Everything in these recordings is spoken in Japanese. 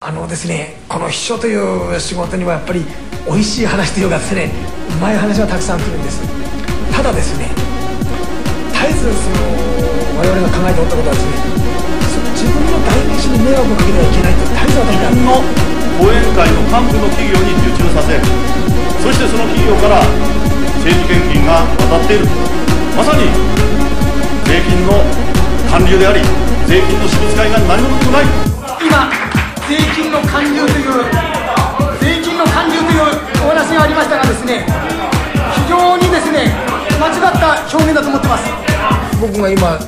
あのですねこの秘書という仕事にはやっぱり美味しい話というかですねうまい話がたくさん来るんです。ただですね絶えずその我々が考えておったことはですね自分の代名詞に迷惑をかけてはいけないと絶えず私がの後援会の幹部の企業に受注させそしてその企業から政治献金が渡っている。まさに税金の還流であり税金の私物化以外何事もない。今税金の還流という税金の還流というお話がありましたがですね非常にですね間違った表現だと思ってます。僕が今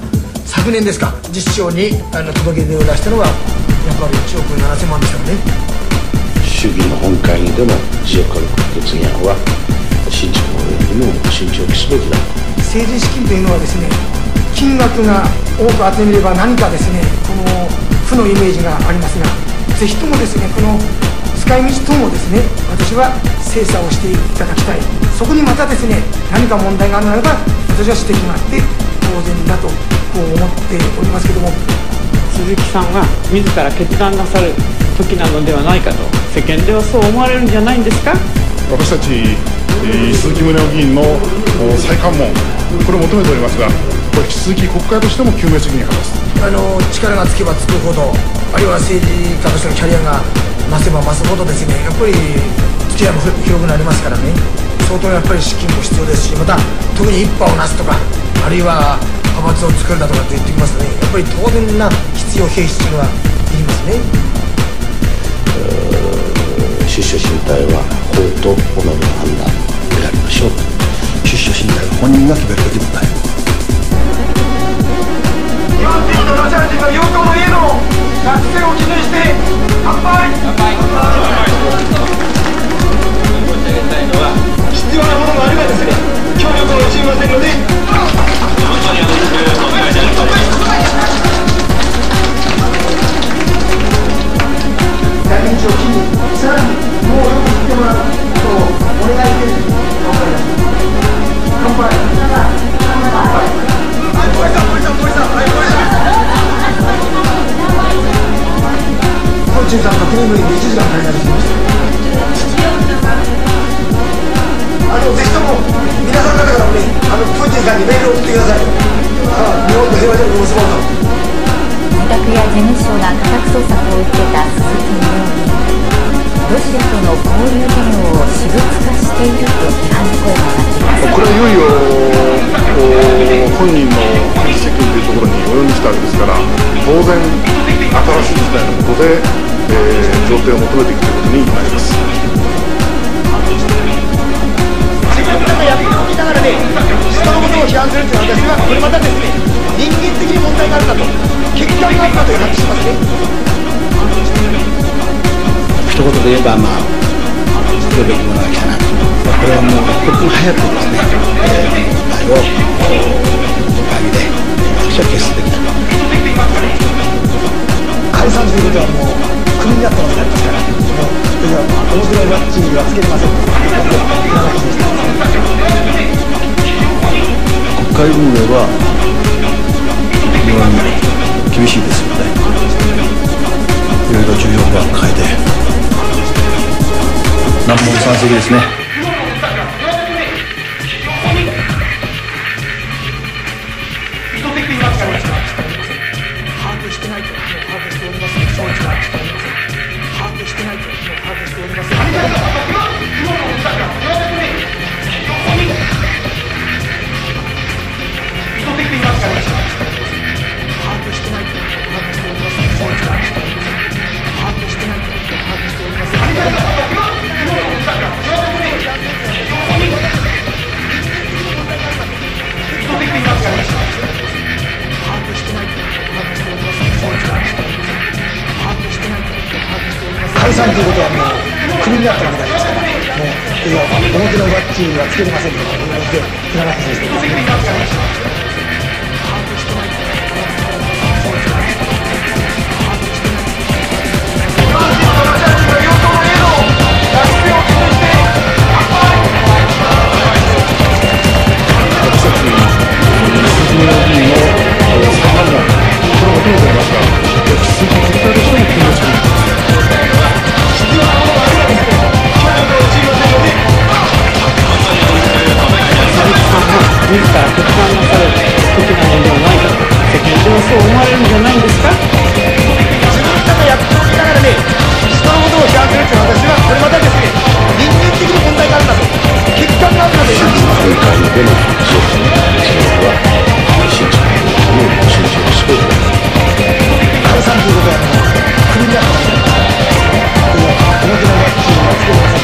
昨年ですか実証にあの届け出を出したのはやっぱり1億7000万でしたね。衆議院の本会議での持続化の決議案は新築の上にも慎重にすべきだ。と政治資金というのはですね金額が多く集めれば何かですねこの負のイメージがありますがぜひともですねこの使い道等もですね私は精査をしていただきたい。そこにまたですね何か問題があるならば私は指摘があって当然だとこう思っておりますけども。鈴木さんは自ら決断なさる時なのではないかと世間ではそう思われるんじゃないんですか？私たち、えー鈴木宗男議員のお再関門これを求めておりますが引き続き国会としても救命責任を果たすあの力がつけばつくほどあるいは政治家としてのキャリアが増せば増すほどですねやっぱり付き合いも広くなりますからね。相当やっぱり資金も必要ですしまた特に一派をなすとかあるいは派閥を作るだとかって言ってきますとねやっぱり当然な必要兵士というのはいりますね。出処進退は法と己の判断。で、えー、上程を求めていくということになります。自分らがやっておきながらね人のことを批判するっていうのは私はこれまたですね。人間的に問題があるかと欠陥があるかという話しますね一言で言えばまあ来るべきものが来たなとこれはもう一刻も早くですね、えー、問題をお会議で私は決すべきだととはもうクビになったわけになります。からもうそれは面白いワッチにはつけれません国会運営は非常に厳しいですのでいろいろ重要な会で。難問山積ですね。把握してないともう把握しておりますので承知はしておりません把握してないともう把握しておりません把握してないともう把握してないともう把握しております。承知はしておりません把握してないともう把握しておりません承知はしておりません把握してないともう把握しておりません承知はしておりません把握してないとう把握しておりません承知はしておりません把握してないと解散ということはもうクビになったわけでありますから。もういや表のバッジはつけれませんということで長きにしています。私不満なされる時なのではないか世間でもそう思われるんじゃないんですか自分たちっておいながらね人のことを批判するっていうのは私はこれまたですね人間的に問題があるんだと欠陥があるんだという世界でのそうですねは信じないもう信じるそうだ解散ということやクになったので表の楽器をつけてく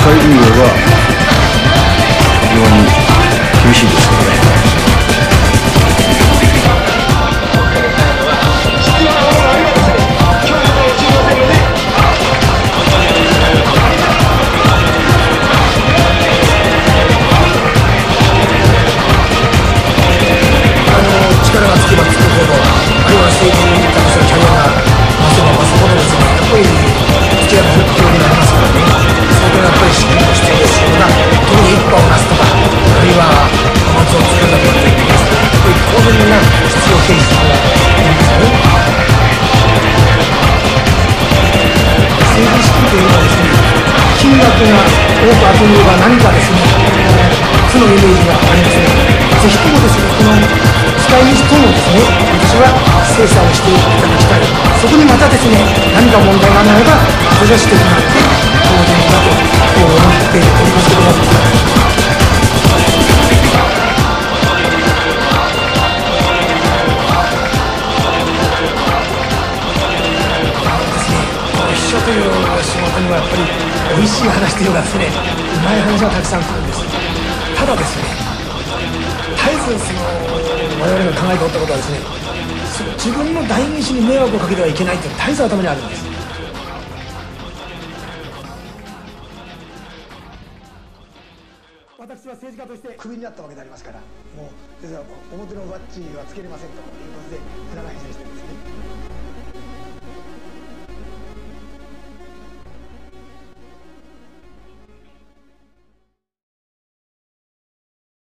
海運はね私は精査をしていただきたいそこにまたですね何か問題がなれば私は指摘があって当然だと思っておりますけども書という仕事にはやっぱり美味しい話というかですねうまい話がたくさん来るんです。ただですね絶えずその我々が考えておったことはですね自分の代議士に迷惑をかけてはいけないという絶えず頭にあるんです。私は政治家としてクビになったわけでありますからもう表のバッジはつけれませんということで裏返しにしてるんですね